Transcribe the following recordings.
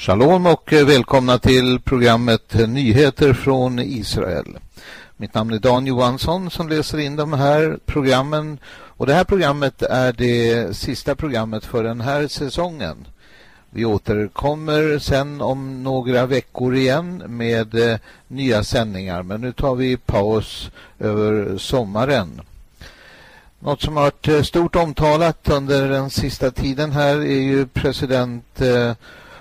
Shalom och välkomna till programmet Nyheter från Israel. Mitt namn är Dan Johansson som läser in de här programmen och det här programmet är det sista programmet för den här säsongen. Vi återkommer sen om några veckor igen med eh, nya sändningar men nu tar vi paus över sommaren. Något som har varit eh, stort omtalat under den sista tiden här är ju president eh,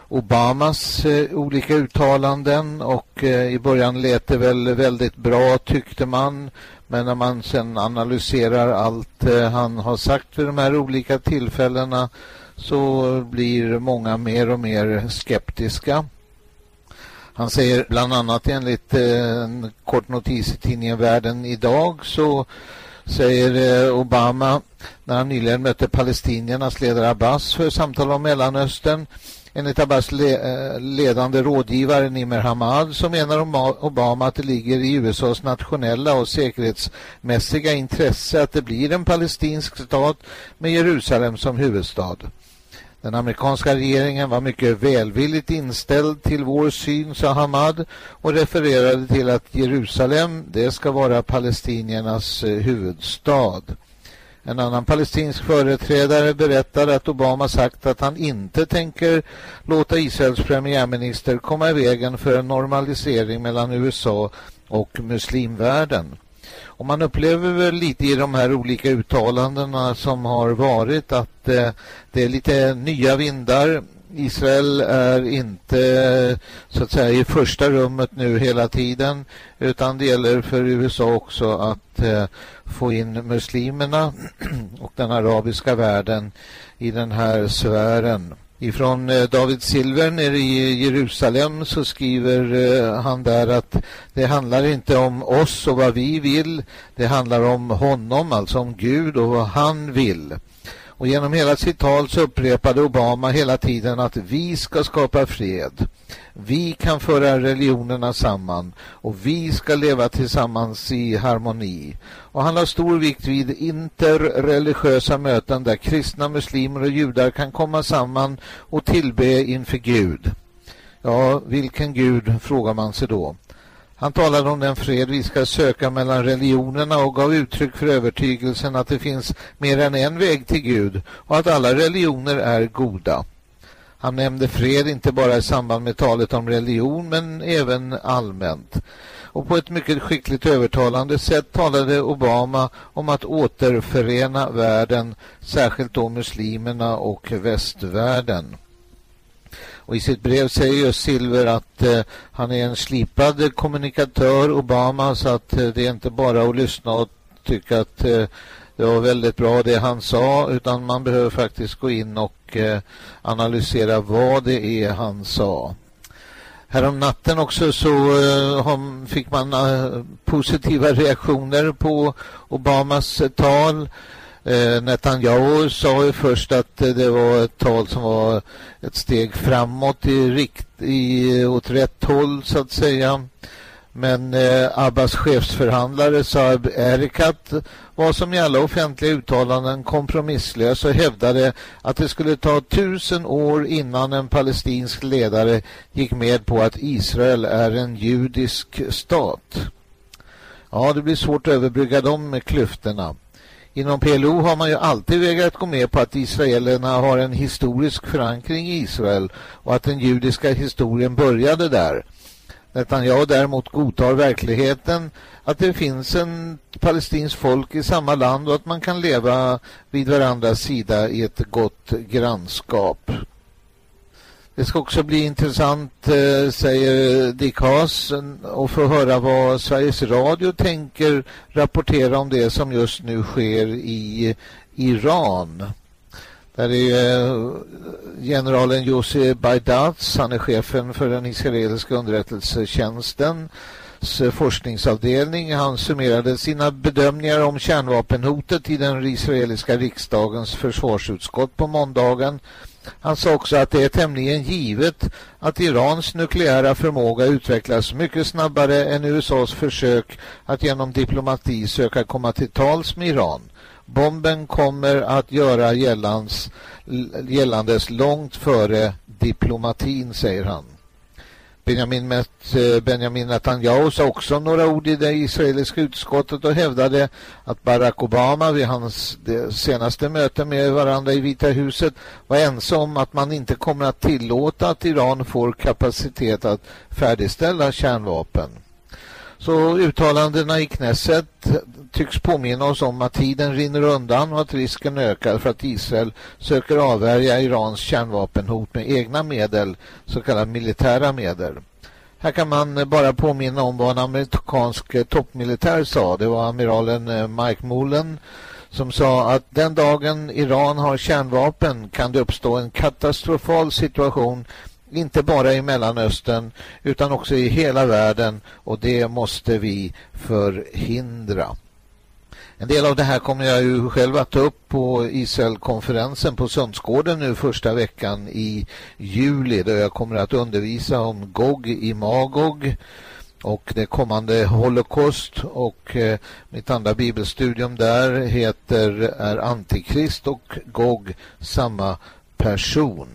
Obamas eh, olika uttalanden och eh, i början lät det väl väldigt bra tyckte man men när man sen analyserar allt eh, han har sagt vid de här olika tillfällena så blir många mer och mer skeptiska. Han säger bland annat enligt eh, en kort notis i tidningen Världen idag så säger eh, Obama när han nyligen mötte palestiniernas ledare Abbas för samtal om Mellanöstern Enligt Abbas eh, ledande rådgivare Nimer Hamad så menar Obama att det ligger i USAs nationella och säkerhetsmässiga intresse att det blir en palestinsk stat med Jerusalem som huvudstad. Den amerikanska regeringen var mycket välvilligt inställd till vår syn, sa Hamad och refererade till att Jerusalem det ska vara palestiniernas eh, huvudstad. En annan palestinsk företrädare berättar att Obama sagt att han inte tänker låta Israels premiärminister komma i vägen för en normalisering mellan USA och muslimvärlden. Och man upplever väl lite i de här olika uttalandena som har varit att eh, det är lite nya vindar Israel är inte så att säga i första rummet nu hela tiden utan det gäller för USA också att eh, få in muslimerna och den arabiska världen i den här sfären. Ifrån eh, David Silver nere i Jerusalem så skriver eh, han där att det handlar inte om oss och vad vi vill. Det handlar om honom, alltså om Gud och vad han vill. Och genom hela sitt tal så upprepade Obama hela tiden att vi ska skapa fred. Vi kan föra religionerna samman och vi ska leva tillsammans i harmoni. Och han har stor vikt vid interreligiösa möten där kristna, muslimer och judar kan komma samman och tillbe inför Gud. Ja, vilken Gud frågar man sig då? Han talade om den fred vi ska söka mellan religionerna och gav uttryck för övertygelsen att det finns mer än en väg till Gud och att alla religioner är goda. Han nämnde fred inte bara i samband med talet om religion men även allmänt. Och på ett mycket skickligt övertalande sätt talade Obama om att återförena världen, särskilt då muslimerna och västvärlden. Och i sitt brev säger just Silver att eh, han är en slipad kommunikatör, Obama, så att eh, det är inte bara att lyssna och tycka att eh, det var väldigt bra det han sa utan man behöver faktiskt gå in och eh, analysera vad det är han sa. Härom natten också så eh, fick man eh, positiva reaktioner på Obamas tal. Eh, Netanyahu sa ju först att det var ett tal som var ett steg framåt i rikt, i, åt rätt håll så att säga. Men eh, Abbas chefsförhandlare Saab Erikat var som i alla offentliga uttalanden kompromisslös och hävdade att det skulle ta tusen år innan en palestinsk ledare gick med på att Israel är en judisk stat. Ja, det blir svårt att överbrygga de klyftorna. Inom PLO har man ju alltid vägrat gå med på att israelerna har en historisk förankring i Israel och att den judiska historien började där. Netanyahu däremot godtar verkligheten att det finns en palestinsk folk i samma land och att man kan leva vid varandras sida i ett gott grannskap. Det ska också bli intressant, eh, säger Dick Haas, att få höra vad Sveriges Radio tänker rapportera om det som just nu sker i Iran. Där är eh, generalen Yossi Baydats, han är chefen för den israeliska underrättelsetjänsten eh, forskningsavdelning. Han summerade sina bedömningar om kärnvapenhotet i den israeliska riksdagens försvarsutskott på måndagen han sa också att det är tämligen givet att Irans nukleära förmåga utvecklas mycket snabbare än USAs försök att genom diplomati söka komma till tals med Iran. Bomben kommer att göra gällandes långt före diplomatin, säger han. Benjamin, eh, Benjamin Netanyahu sa också några ord i det israeliska utskottet och hävdade att Barack Obama vid hans senaste möte med varandra i Vita huset var ensam om att man inte kommer att tillåta att Iran får kapacitet att färdigställa kärnvapen. Så uttalandena i Knesset tycks påminna oss om att tiden rinner undan och att risken ökar för att Israel söker avvärja Irans kärnvapenhot med egna medel, så kallade militära medel. Här kan man bara påminna om vad en amerikansk toppmilitär sa. Det var amiralen eh, Mike Mullen som sa att den dagen Iran har kärnvapen kan det uppstå en katastrofal situation inte bara i Mellanöstern utan också i hela världen och det måste vi förhindra. En del av det här kommer jag ju själv att ta upp på Israelkonferensen på Sundsgården nu första veckan i juli där jag kommer att undervisa om Gog i Magog och det kommande Holocaust och eh, mitt andra bibelstudium där heter är Antikrist och Gog samma person.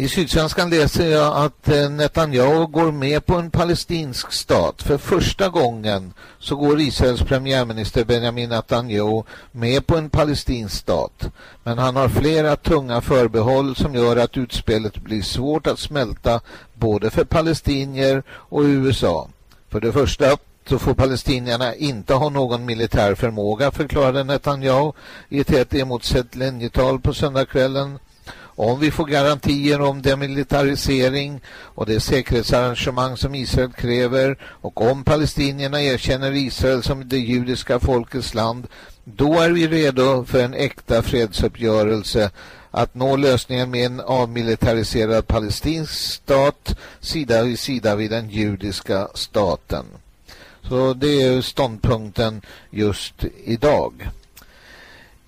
I Sydsvenskan läser jag att eh, Netanyahu går med på en palestinsk stat. För första gången så går Israels premiärminister Benjamin Netanyahu med på en palestinsk stat. Men han har flera tunga förbehåll som gör att utspelet blir svårt att smälta både för palestinier och USA. För det första så får palestinierna inte ha någon militär förmåga, förklarade Netanyahu i ett helt emotsett linjetal på söndagskvällen om vi får garantier om demilitarisering och det säkerhetsarrangemang som Israel kräver och om palestinierna erkänner Israel som det judiska folkets land, då är vi redo för en äkta fredsuppgörelse att nå lösningen med en avmilitariserad palestinsk stat sida vid sida vid den judiska staten. Så det är ståndpunkten just idag.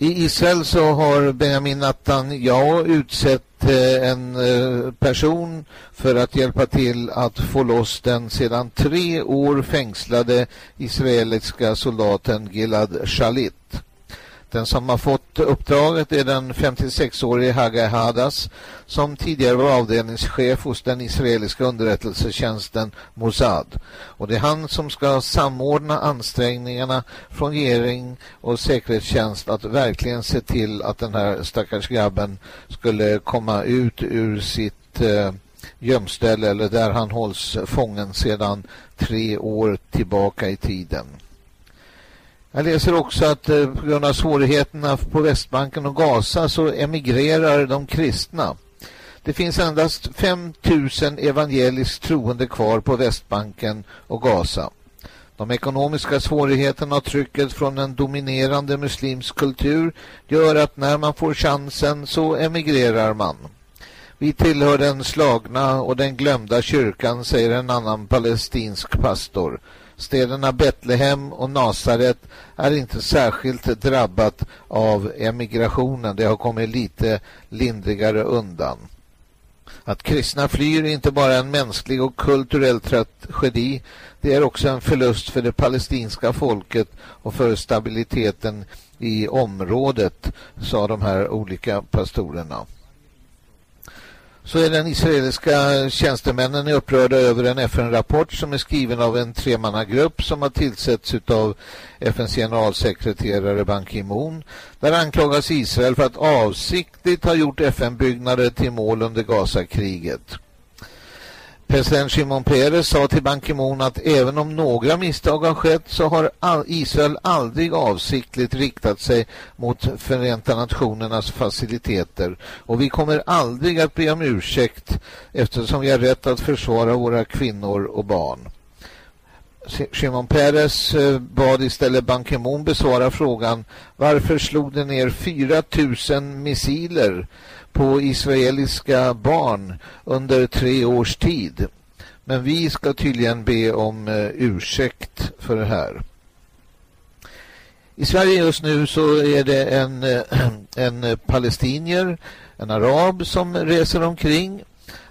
I Israel så har Benjamin Netanyahu utsett eh, en eh, person för att hjälpa till att få loss den sedan tre år fängslade israeliska soldaten Gilad Shalit. Den som har fått uppdraget är den 56-årige Hagai Hadas som tidigare var avdelningschef hos den israeliska underrättelsetjänsten Mossad. Och det är han som ska samordna ansträngningarna från regering och säkerhetstjänst att verkligen se till att den här stackars grabben skulle komma ut ur sitt eh, gömställe eller där han hålls fången sedan tre år tillbaka i tiden. Jag läser också att eh, på grund av svårigheterna på Västbanken och Gaza så emigrerar de kristna. Det finns endast 5 000 evangeliskt troende kvar på Västbanken och Gaza. De ekonomiska svårigheterna och trycket från en dominerande muslimsk kultur gör att när man får chansen så emigrerar man. Vi tillhör den slagna och den glömda kyrkan, säger en annan palestinsk pastor. Städerna Betlehem och Nasaret är inte särskilt drabbat av emigrationen. Det har kommit lite lindrigare undan. Att kristna flyr är inte bara en mänsklig och kulturell tragedi. Det är också en förlust för det palestinska folket och för stabiliteten i området, sa de här olika pastorerna så är den israeliska tjänstemännen upprörda över en FN-rapport som är skriven av en tremannagrupp som har tillsätts av FNs generalsekreterare Ban Ki-moon. Där anklagas Israel för att avsiktligt ha gjort FN-byggnader till mål under Gaza-kriget. President Shimon Peres sa till Ban Ki-moon att även om några misstag har skett så har Israel aldrig avsiktligt riktat sig mot Förenta Nationernas faciliteter och vi kommer aldrig att be om ursäkt eftersom vi har rätt att försvara våra kvinnor och barn. Shimon Peres eh, bad istället Ban Ki-moon besvara frågan varför slog det ner 4000 missiler på israeliska barn under tre års tid. Men vi ska tydligen be om eh, ursäkt för det här. I Sverige just nu så är det en, eh, en palestinier, en arab som reser omkring.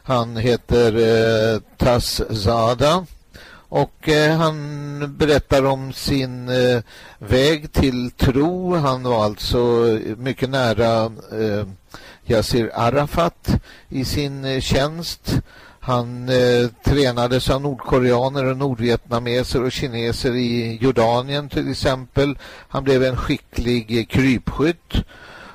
Han heter eh, Tas Zada Och eh, han berättar om sin eh, väg till tro. Han var alltså mycket nära eh, Yasser Arafat i sin eh, tjänst. Han eh, tränades av nordkoreaner och nordvietnameser och kineser i Jordanien till exempel. Han blev en skicklig eh, krypskytt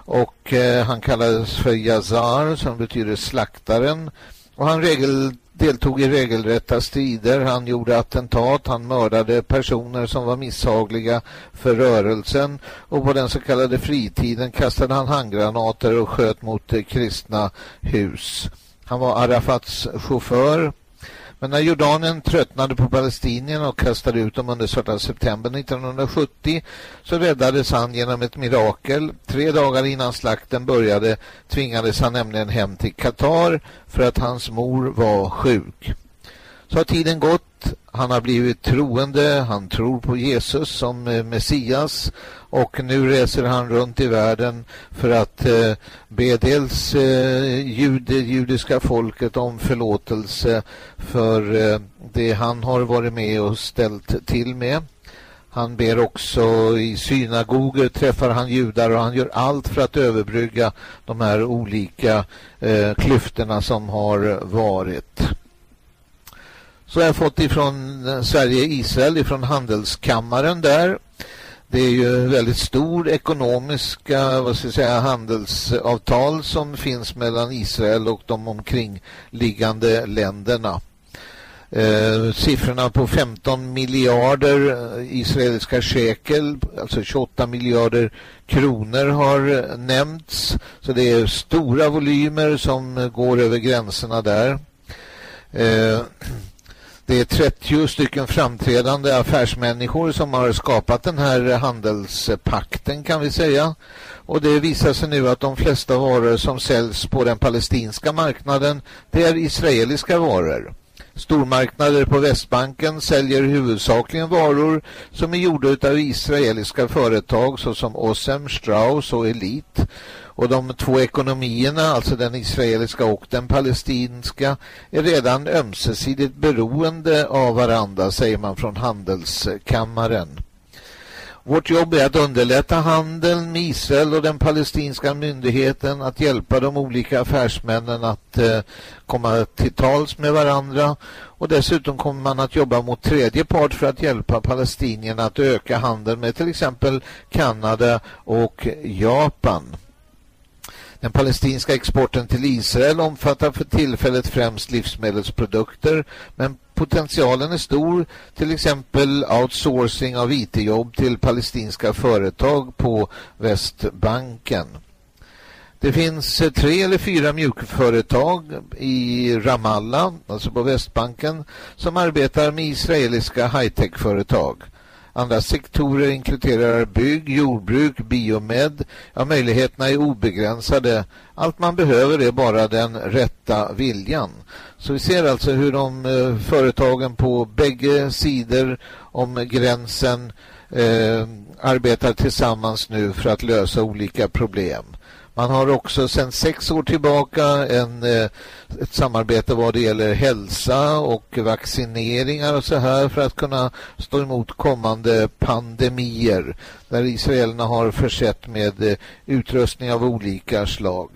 och eh, han kallades för Yazar som betyder slaktaren. Och han regel, deltog i regelrätta strider. Han gjorde attentat. Han mördade personer som var misshagliga för rörelsen. Och på den så kallade fritiden kastade han handgranater och sköt mot eh, kristna hus. Han var Arafats chaufför. Men när Jordanien tröttnade på palestinierna och kastade ut dem under svarta september 1970 så räddades han genom ett mirakel. Tre dagar innan slakten började tvingades han nämligen hem till Qatar för att hans mor var sjuk. Så har tiden gått. Han har blivit troende. Han tror på Jesus som eh, Messias. Och nu reser han runt i världen för att eh, be dels eh, jude, judiska folket om förlåtelse för eh, det han har varit med och ställt till med. Han ber också i synagoger, träffar han judar och han gör allt för att överbrygga de här olika eh, klyftorna som har varit. Så jag har fått ifrån eh, Sverige-Israel, ifrån handelskammaren där. Det är ju väldigt stor ekonomiska vad ska jag säga, handelsavtal som finns mellan Israel och de omkringliggande länderna. Eh, siffrorna på 15 miljarder eh, israeliska shekel, alltså 28 miljarder kronor har eh, nämnts. Så det är stora volymer som går över gränserna där. Eh, det är 30 stycken framträdande affärsmänniskor som har skapat den här handelspakten kan vi säga. Och det visar sig nu att de flesta varor som säljs på den palestinska marknaden det är israeliska varor. Stormarknader på Västbanken säljer huvudsakligen varor som är gjorda av israeliska företag såsom Osem, Strauss och Elite. Och de två ekonomierna, alltså den israeliska och den palestinska, är redan ömsesidigt beroende av varandra, säger man från handelskammaren. Vårt jobb är att underlätta handeln med Israel och den palestinska myndigheten, att hjälpa de olika affärsmännen att eh, komma till tals med varandra och dessutom kommer man att jobba mot tredje part för att hjälpa palestinierna att öka handeln med till exempel Kanada och Japan. Den palestinska exporten till Israel omfattar för tillfället främst livsmedelsprodukter men potentialen är stor, till exempel outsourcing av IT-jobb till palestinska företag på Västbanken. Det finns tre eller fyra mjukföretag i Ramallah, alltså på Västbanken, som arbetar med israeliska high-tech-företag. Andra sektorer inkluderar bygg, jordbruk, biomed. Ja, möjligheterna är obegränsade. Allt man behöver är bara den rätta viljan. Så vi ser alltså hur de eh, företagen på bägge sidor om gränsen eh, arbetar tillsammans nu för att lösa olika problem. Man har också sedan sex år tillbaka en, eh, ett samarbete vad det gäller hälsa och vaccineringar och så här för att kunna stå emot kommande pandemier där israelerna har försett med eh, utrustning av olika slag.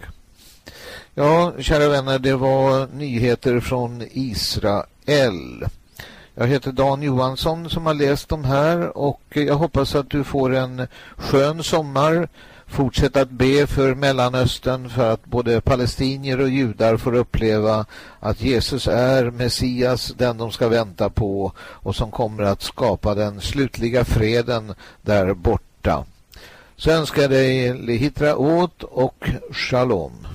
Ja, kära vänner, det var nyheter från Israel. Jag heter Dan Johansson som har läst de här och jag hoppas att du får en skön sommar Fortsätt att be för Mellanöstern för att både palestinier och judar får uppleva att Jesus är Messias, den de ska vänta på och som kommer att skapa den slutliga freden där borta. Så önskar jag dig Lihitra åt och Shalom.